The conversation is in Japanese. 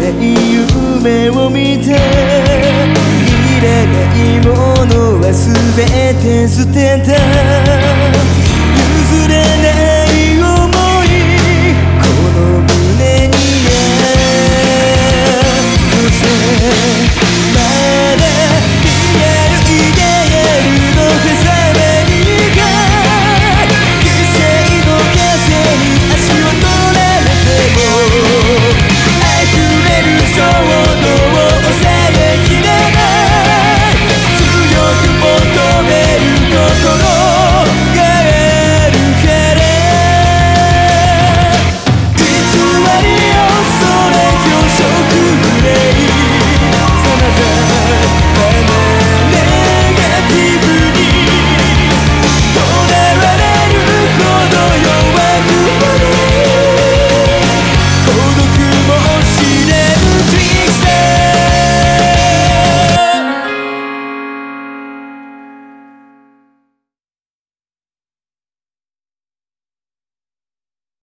ない夢を見ていらないものは全て捨てた